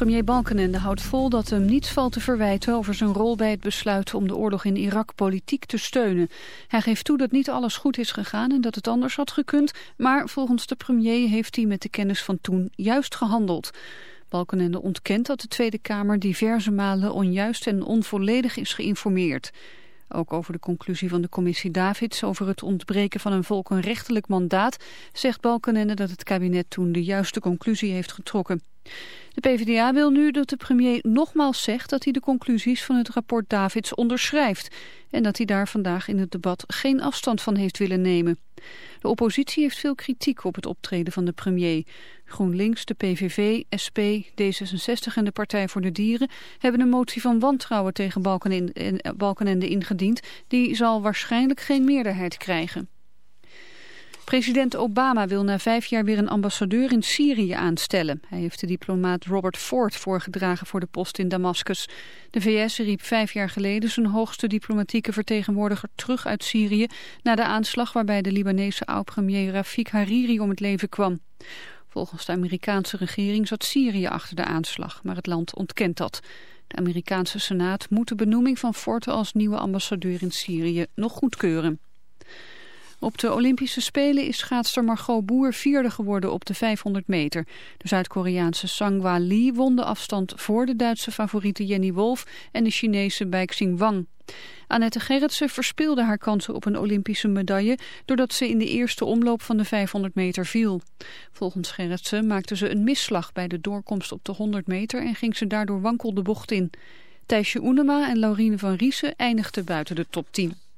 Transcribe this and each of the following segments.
Premier Balkenende houdt vol dat hem niets valt te verwijten over zijn rol bij het besluit om de oorlog in Irak politiek te steunen. Hij geeft toe dat niet alles goed is gegaan en dat het anders had gekund, maar volgens de premier heeft hij met de kennis van toen juist gehandeld. Balkenende ontkent dat de Tweede Kamer diverse malen onjuist en onvolledig is geïnformeerd. Ook over de conclusie van de commissie Davids over het ontbreken van een volkenrechtelijk mandaat zegt Balkenende dat het kabinet toen de juiste conclusie heeft getrokken. De PvdA wil nu dat de premier nogmaals zegt dat hij de conclusies van het rapport Davids onderschrijft en dat hij daar vandaag in het debat geen afstand van heeft willen nemen. De oppositie heeft veel kritiek op het optreden van de premier. GroenLinks, de PVV, SP, D66 en de Partij voor de Dieren hebben een motie van wantrouwen tegen Balkenende ingediend. Die zal waarschijnlijk geen meerderheid krijgen. President Obama wil na vijf jaar weer een ambassadeur in Syrië aanstellen. Hij heeft de diplomaat Robert Ford voorgedragen voor de post in Damascus. De VS riep vijf jaar geleden zijn hoogste diplomatieke vertegenwoordiger terug uit Syrië... na de aanslag waarbij de Libanese oud-premier Rafik Hariri om het leven kwam. Volgens de Amerikaanse regering zat Syrië achter de aanslag, maar het land ontkent dat. De Amerikaanse Senaat moet de benoeming van Ford als nieuwe ambassadeur in Syrië nog goedkeuren. Op de Olympische Spelen is schaatster Margot Boer vierde geworden op de 500 meter. De Zuid-Koreaanse Sangwa Lee won de afstand voor de Duitse favoriete Jenny Wolf en de Chinese Baixing Wang. Annette Gerritsen verspeelde haar kansen op een Olympische medaille doordat ze in de eerste omloop van de 500 meter viel. Volgens Gerritsen maakte ze een misslag bij de doorkomst op de 100 meter en ging ze daardoor wankel de bocht in. Thijsje Oenema en Laurine van Riesen eindigden buiten de top 10.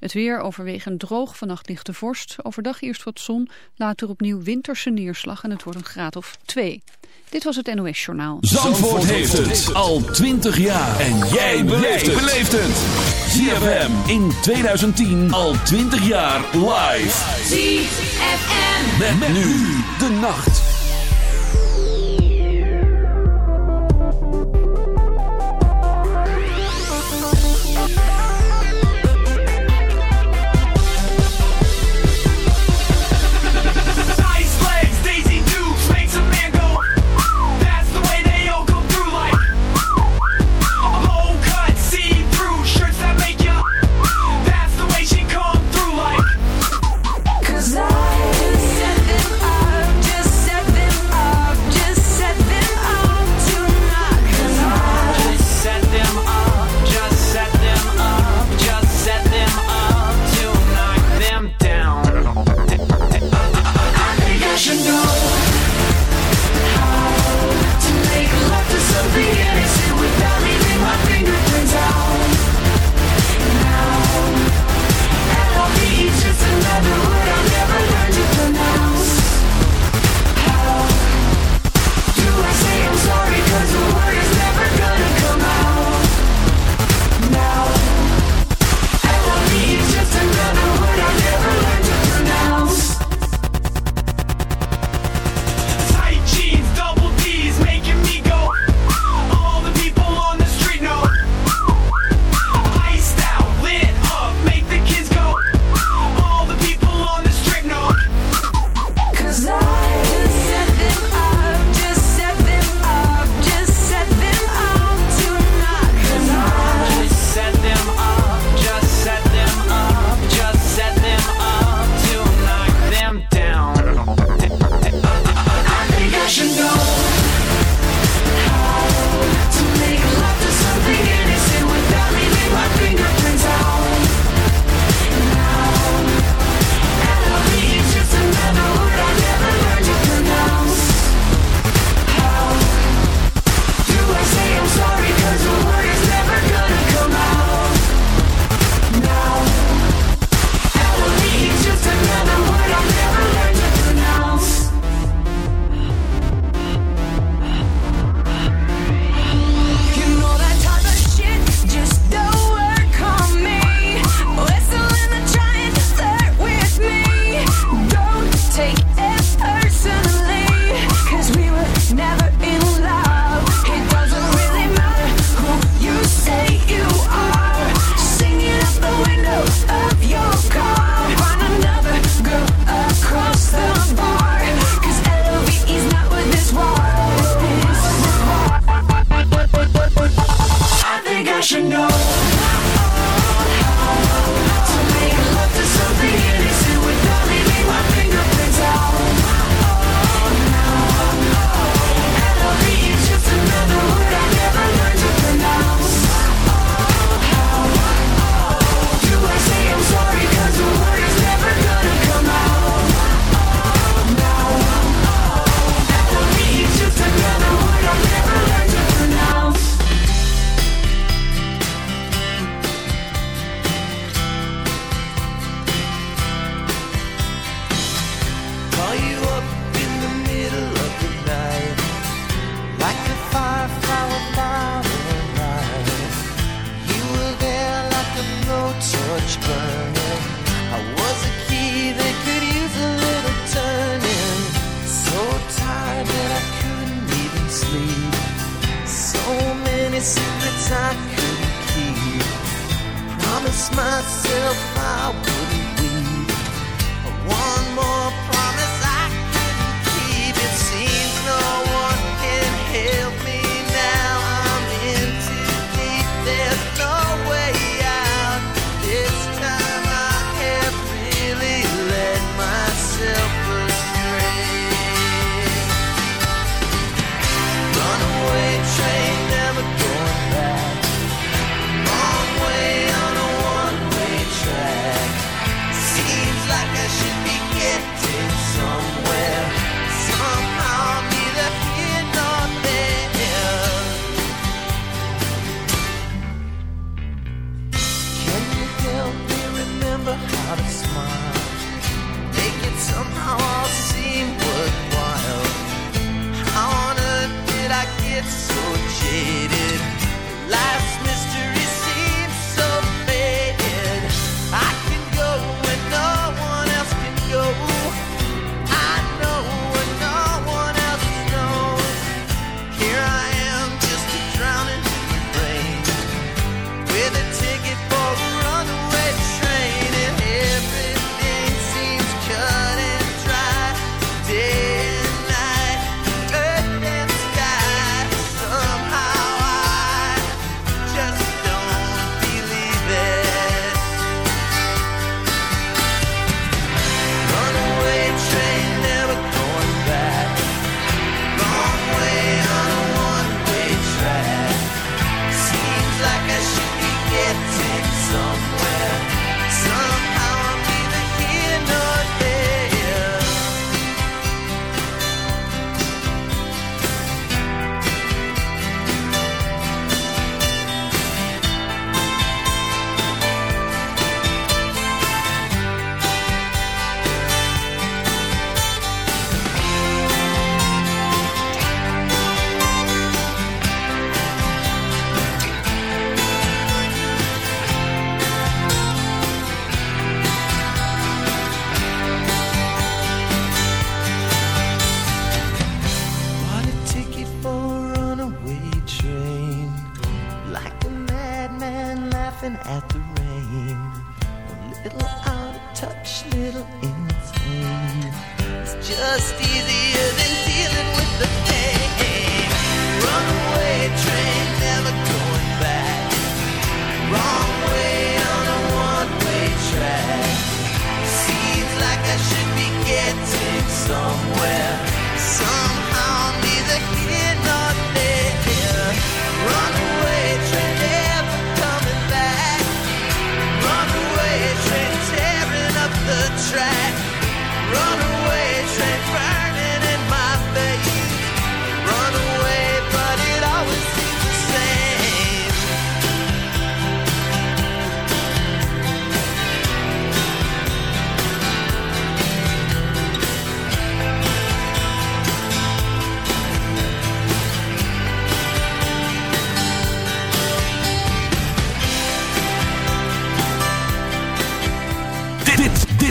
Het weer overwegend droog, vannacht lichte vorst. Overdag eerst wat zon, later opnieuw winterse neerslag en het wordt een graad of 2. Dit was het NOS Journaal. Zandvoort, heeft het al 20 jaar. En jij beleeft het. ZFM in 2010 al 20 jaar live. ZFM. Met, met nu de nacht.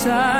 side.